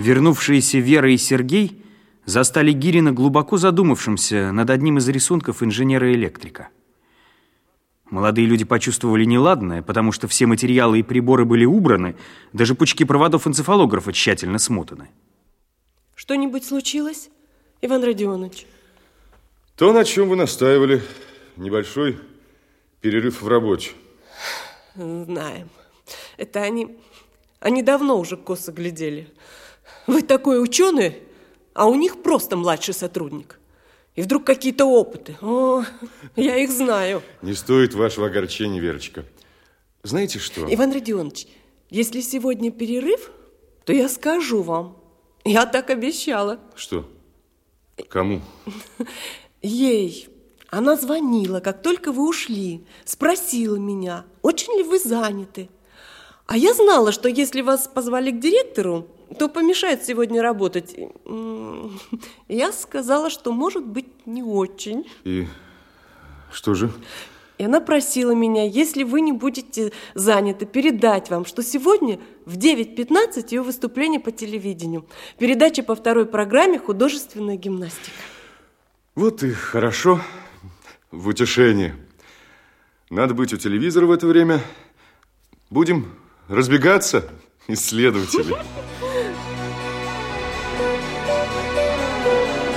Вернувшиеся Вера и Сергей застали Гирина глубоко задумавшимся над одним из рисунков инженера-электрика. Молодые люди почувствовали неладное, потому что все материалы и приборы были убраны, даже пучки проводов энцефалографа тщательно смотаны. Что-нибудь случилось, Иван Родионович? То, на чем вы настаивали, небольшой перерыв в работе. Знаем. Это они, они давно уже косо глядели. Вы такой ученый, а у них просто младший сотрудник. И вдруг какие-то опыты. О, я их знаю. Не стоит вашего огорчения, Верочка. Знаете что? Иван Родионович, если сегодня перерыв, то я скажу вам. Я так обещала. Что? Кому? Ей. Она звонила, как только вы ушли. Спросила меня, очень ли вы заняты. А я знала, что если вас позвали к директору, то помешает сегодня работать. Я сказала, что может быть не очень. И что же? И она просила меня, если вы не будете заняты, передать вам, что сегодня в 9.15 ее выступление по телевидению. Передача по второй программе «Художественная гимнастика». Вот и хорошо. В утешение. Надо быть у телевизора в это время. Будем разбегаться, исследователи. Thank you.